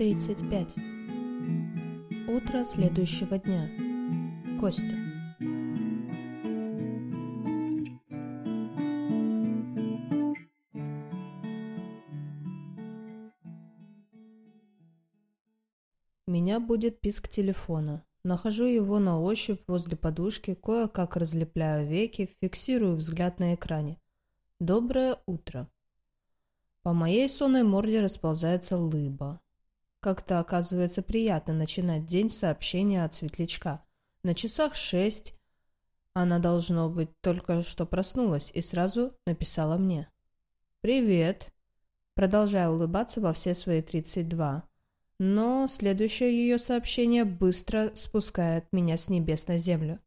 35. Утро следующего дня. Костя. Меня будет писк телефона. Нахожу его на ощупь возле подушки, кое-как разлепляю веки, фиксирую взгляд на экране. Доброе утро. По моей сонной морде расползается лыба. Как-то оказывается приятно начинать день сообщения от светлячка. На часах шесть она, должно быть, только что проснулась и сразу написала мне. «Привет!» Продолжаю улыбаться во все свои тридцать два. Но следующее ее сообщение быстро спускает меня с небес на землю.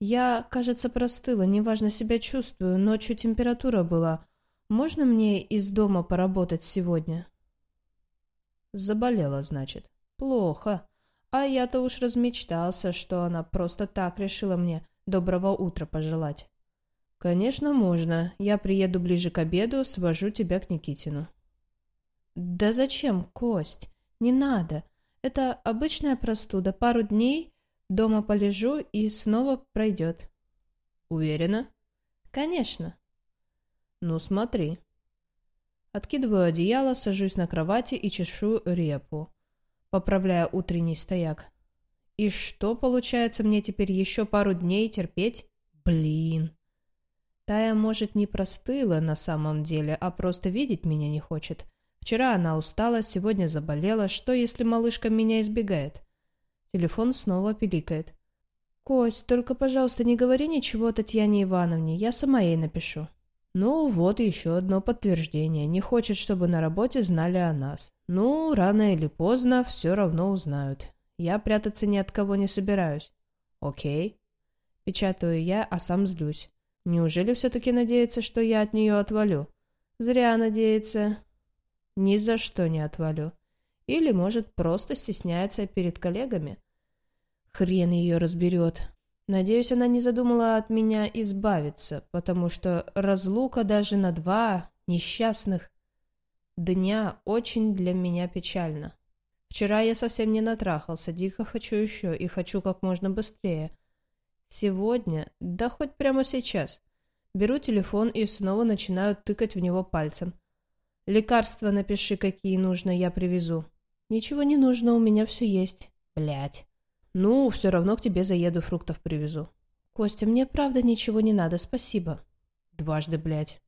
Я, кажется, простыла, неважно себя чувствую, ночью температура была. Можно мне из дома поработать сегодня? Заболела, значит. Плохо. А я-то уж размечтался, что она просто так решила мне доброго утра пожелать. Конечно, можно. Я приеду ближе к обеду, свожу тебя к Никитину. Да зачем, Кость? Не надо. Это обычная простуда. Пару дней дома полежу и снова пройдет. Уверена? Конечно. Ну, смотри. Откидываю одеяло, сажусь на кровати и чешу репу, поправляя утренний стояк. И что, получается, мне теперь еще пару дней терпеть? Блин. Тая, может, не простыла на самом деле, а просто видеть меня не хочет. Вчера она устала, сегодня заболела. Что, если малышка меня избегает? Телефон снова пиликает. «Кость, только, пожалуйста, не говори ничего Татьяне Ивановне, я сама ей напишу». Ну, вот еще одно подтверждение. Не хочет, чтобы на работе знали о нас. Ну, рано или поздно все равно узнают. Я прятаться ни от кого не собираюсь. Окей. Печатаю я, а сам злюсь. Неужели все-таки надеется, что я от нее отвалю? Зря надеется. Ни за что не отвалю. Или, может, просто стесняется перед коллегами? Хрен ее разберет. Надеюсь, она не задумала от меня избавиться, потому что разлука даже на два несчастных дня очень для меня печальна. Вчера я совсем не натрахался, дико хочу еще и хочу как можно быстрее. Сегодня, да хоть прямо сейчас, беру телефон и снова начинаю тыкать в него пальцем. Лекарства напиши, какие нужно, я привезу. Ничего не нужно, у меня все есть. Блять. «Ну, все равно к тебе заеду, фруктов привезу». «Костя, мне правда ничего не надо, спасибо». «Дважды, блядь».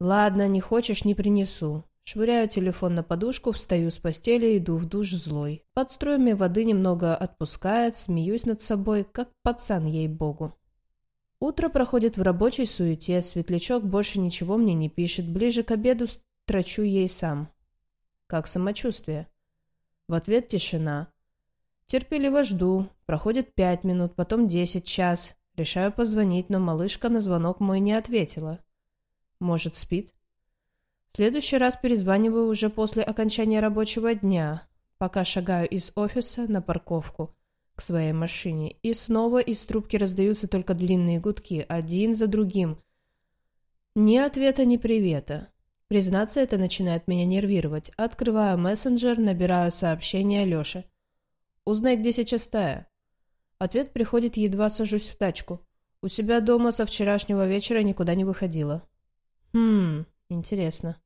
«Ладно, не хочешь, не принесу». Швыряю телефон на подушку, встаю с постели, иду в душ злой. Под струями воды немного отпускает, смеюсь над собой, как пацан, ей-богу. Утро проходит в рабочей суете, светлячок больше ничего мне не пишет, ближе к обеду строчу ей сам. Как самочувствие? В ответ тишина. Терпеливо жду. Проходит пять минут, потом десять, час. Решаю позвонить, но малышка на звонок мой не ответила. Может, спит? В следующий раз перезваниваю уже после окончания рабочего дня, пока шагаю из офиса на парковку к своей машине. И снова из трубки раздаются только длинные гудки, один за другим. Ни ответа, ни привета. Признаться, это начинает меня нервировать. Открываю мессенджер, набираю сообщение Леше. Узнай, где сейчас Тая. Ответ приходит, едва сажусь в тачку. У себя дома со вчерашнего вечера никуда не выходила. Хм, интересно.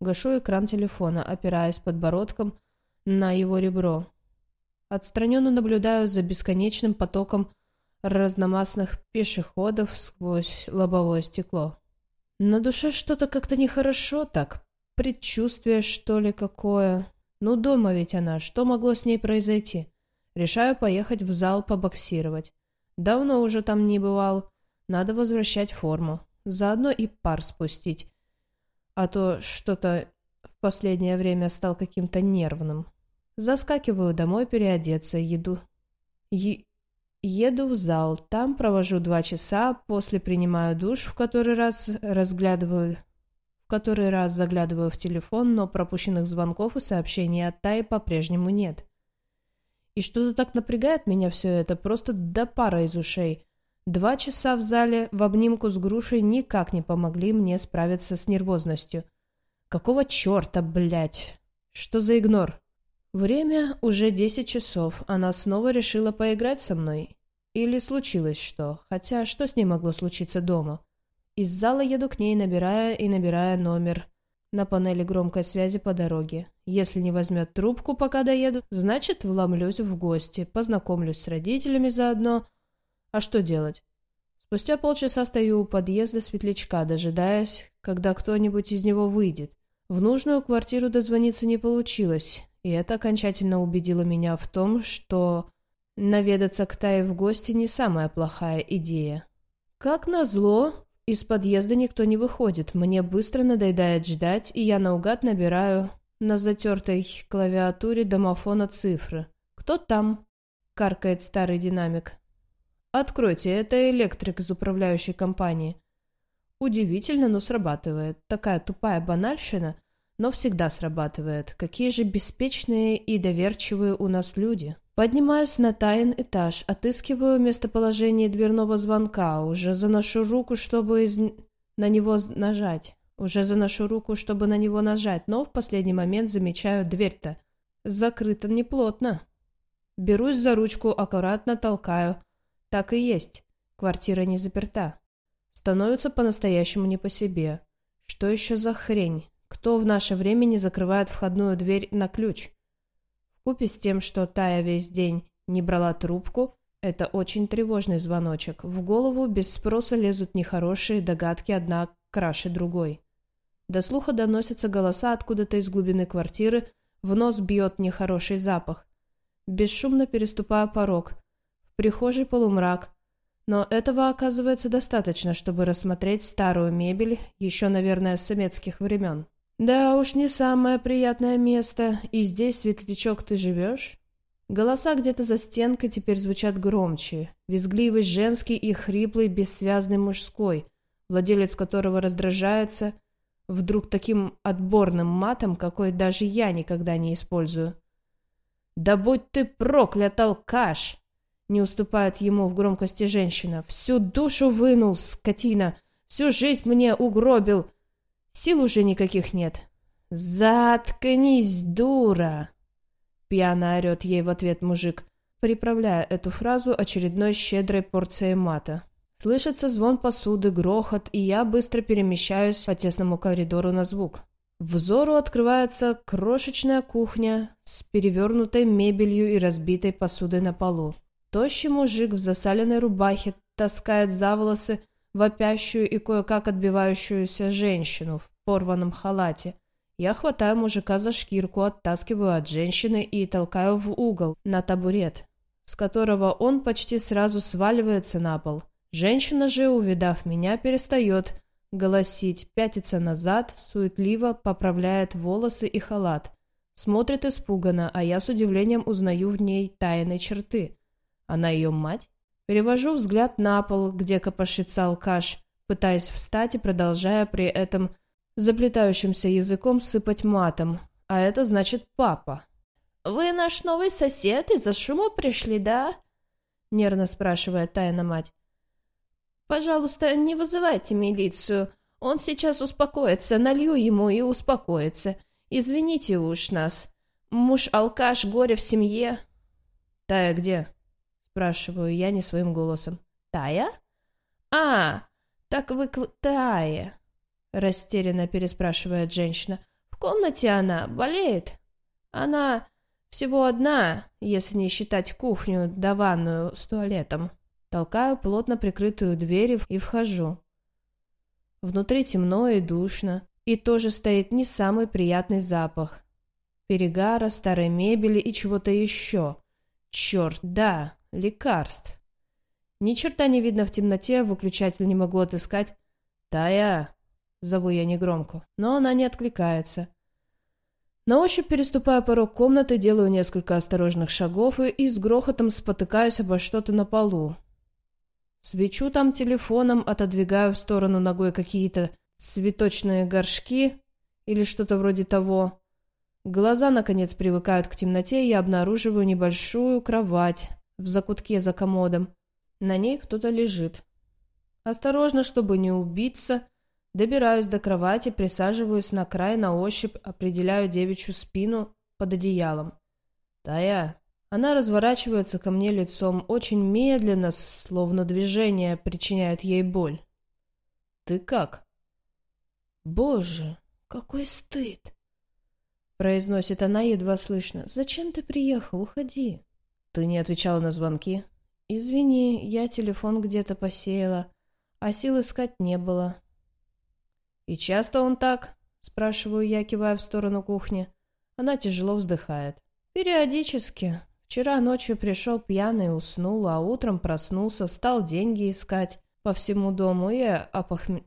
Гашу экран телефона, опираясь подбородком на его ребро. Отстраненно наблюдаю за бесконечным потоком разномастных пешеходов сквозь лобовое стекло. На душе что-то как-то нехорошо так, предчувствие что ли какое. Ну, дома ведь она, что могло с ней произойти? Решаю поехать в зал побоксировать. Давно уже там не бывал. Надо возвращать форму. Заодно и пар спустить. А то что-то в последнее время стал каким-то нервным. Заскакиваю домой переодеться, еду. Е... Еду в зал, там провожу два часа, после принимаю душ, в который раз разглядываю который раз заглядываю в телефон, но пропущенных звонков и сообщений от Таи по-прежнему нет. И что-то так напрягает меня все это, просто до пара из ушей. Два часа в зале в обнимку с грушей никак не помогли мне справиться с нервозностью. Какого черта, блядь? Что за игнор? Время уже десять часов, она снова решила поиграть со мной. Или случилось что, хотя что с ней могло случиться дома? Из зала еду к ней, набирая и набирая номер на панели громкой связи по дороге. Если не возьмет трубку, пока доеду, значит, вломлюсь в гости, познакомлюсь с родителями заодно. А что делать? Спустя полчаса стою у подъезда светлячка, дожидаясь, когда кто-нибудь из него выйдет. В нужную квартиру дозвониться не получилось, и это окончательно убедило меня в том, что наведаться к Тае в гости не самая плохая идея. Как назло, из подъезда никто не выходит, мне быстро надоедает ждать, и я наугад набираю на затертой клавиатуре домофона цифры. «Кто там?» — каркает старый динамик. «Откройте, это электрик из управляющей компании». Удивительно, но срабатывает. Такая тупая банальщина, но всегда срабатывает. Какие же беспечные и доверчивые у нас люди. Поднимаюсь на тайн этаж, отыскиваю местоположение дверного звонка, уже заношу руку, чтобы из... на него нажать. Уже заношу руку, чтобы на него нажать, но в последний момент замечаю дверь-то. Закрыта неплотно. Берусь за ручку, аккуратно толкаю. Так и есть. Квартира не заперта. Становится по-настоящему не по себе. Что еще за хрень? Кто в наше время не закрывает входную дверь на ключ? Купе с тем, что Тая весь день не брала трубку, это очень тревожный звоночек. В голову без спроса лезут нехорошие догадки, одна краше другой. До слуха доносятся голоса откуда-то из глубины квартиры, в нос бьет нехороший запах. Бесшумно переступая порог. В прихожей полумрак. Но этого оказывается достаточно, чтобы рассмотреть старую мебель, еще, наверное, с советских времен. «Да уж не самое приятное место. И здесь, светлячок, ты живешь?» Голоса где-то за стенкой теперь звучат громче. Визгливый женский и хриплый, бессвязный мужской, владелец которого раздражается вдруг таким отборным матом, какой даже я никогда не использую. «Да будь ты проклят, алкаш!» Не уступает ему в громкости женщина. «Всю душу вынул, скотина! Всю жизнь мне угробил! Сил уже никаких нет. «Заткнись, дура!» Пьяно орет ей в ответ мужик, приправляя эту фразу очередной щедрой порцией мата. Слышится звон посуды, грохот, и я быстро перемещаюсь по тесному коридору на звук. Взору открывается крошечная кухня с перевернутой мебелью и разбитой посудой на полу. Тощий мужик в засаленной рубахе таскает за волосы вопящую и кое-как отбивающуюся женщину в порванном халате. Я хватаю мужика за шкирку, оттаскиваю от женщины и толкаю в угол, на табурет, с которого он почти сразу сваливается на пол. Женщина же, увидав меня, перестает голосить, пятится назад, суетливо поправляет волосы и халат. Смотрит испуганно, а я с удивлением узнаю в ней тайные черты. Она ее мать? Перевожу взгляд на пол, где копошится алкаш, пытаясь встать и продолжая при этом заплетающимся языком сыпать матом. А это значит папа. «Вы наш новый сосед, из-за шума пришли, да?» Нервно спрашивает тайна мать. «Пожалуйста, не вызывайте милицию. Он сейчас успокоится, налью ему и успокоится. Извините уж нас. Муж-алкаш, горе в семье». «Тая где?» Спрашиваю я не своим голосом. «Тая?» «А, так вы к Тае!» Растерянно переспрашивает женщина. «В комнате она болеет?» «Она всего одна, если не считать кухню да ванную с туалетом». Толкаю плотно прикрытую дверь и вхожу. Внутри темно и душно, и тоже стоит не самый приятный запах. Перегара, старой мебели и чего-то еще. Черт, да, лекарств. Ни черта не видно в темноте, выключатель не могу отыскать. «Тая!» — зову я негромко, но она не откликается. На ощупь переступаю порог комнаты, делаю несколько осторожных шагов и, и с грохотом спотыкаюсь обо что-то на полу. Свечу там телефоном, отодвигаю в сторону ногой какие-то цветочные горшки или что-то вроде того. Глаза, наконец, привыкают к темноте, и я обнаруживаю небольшую кровать, в закутке за комодом. На ней кто-то лежит. Осторожно, чтобы не убиться, добираюсь до кровати, присаживаюсь на край на ощупь, определяю девичью спину под одеялом. Тая. Она разворачивается ко мне лицом очень медленно, словно движение причиняет ей боль. Ты как? Боже, какой стыд! Произносит она едва слышно. Зачем ты приехал? Уходи. Ты не отвечала на звонки? Извини, я телефон где-то посеяла, а сил искать не было. И часто он так? Спрашиваю я, кивая в сторону кухни. Она тяжело вздыхает. Периодически. Вчера ночью пришел пьяный, уснул, а утром проснулся, стал деньги искать по всему дому и опохм...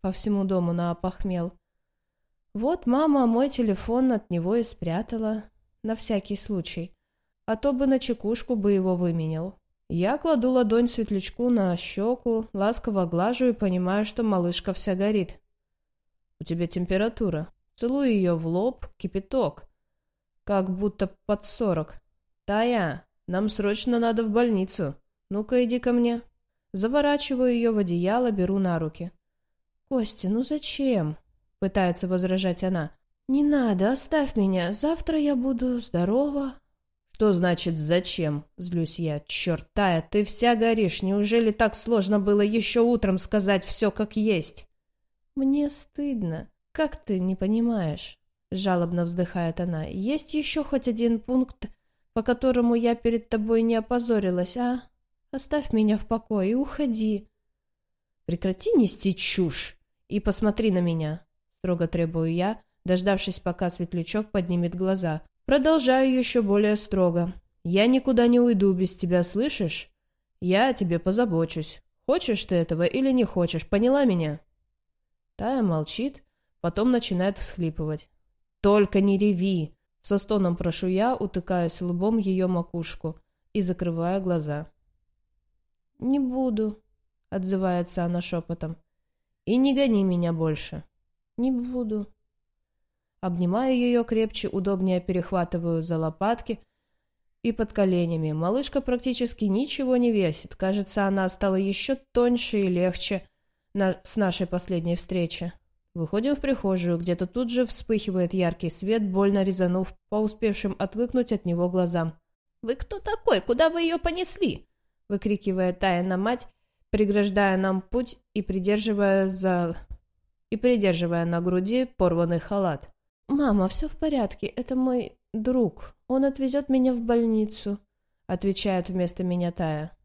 по всему дому на опохмел. Вот мама мой телефон от него и спрятала, на всякий случай, а то бы на чекушку бы его выменял. Я кладу ладонь светлячку на щеку, ласково глажу и понимаю, что малышка вся горит. У тебя температура. Целую ее в лоб, кипяток. Как будто под сорок. Тая, нам срочно надо в больницу. Ну-ка, иди ко мне. Заворачиваю ее в одеяло, беру на руки. «Костя, ну зачем?» — пытается возражать она. «Не надо, оставь меня. Завтра я буду здорова». «Что значит «зачем»?» — злюсь я. «Черт, ты вся горишь. Неужели так сложно было еще утром сказать все как есть?» «Мне стыдно. Как ты не понимаешь?» — жалобно вздыхает она. «Есть еще хоть один пункт, по которому я перед тобой не опозорилась, а?» Оставь меня в покое и уходи. Прекрати нести чушь и посмотри на меня, строго требую я, дождавшись, пока светлячок поднимет глаза. Продолжаю еще более строго. Я никуда не уйду без тебя, слышишь? Я о тебе позабочусь. Хочешь ты этого или не хочешь, поняла меня? Тая молчит, потом начинает всхлипывать. «Только не реви!» Со стоном прошу я, утыкаясь лбом ее макушку и закрывая глаза. «Не буду», — отзывается она шепотом. «И не гони меня больше». «Не буду». Обнимаю ее крепче, удобнее перехватываю за лопатки и под коленями. Малышка практически ничего не весит. Кажется, она стала еще тоньше и легче на... с нашей последней встречи. Выходим в прихожую, где-то тут же вспыхивает яркий свет, больно резанув по успевшим отвыкнуть от него глазам. «Вы кто такой? Куда вы ее понесли?» выкрикивая Тая на мать, преграждая нам путь и придерживая за... и придерживая на груди порванный халат. «Мама, все в порядке, это мой друг, он отвезет меня в больницу», — отвечает вместо меня Тая.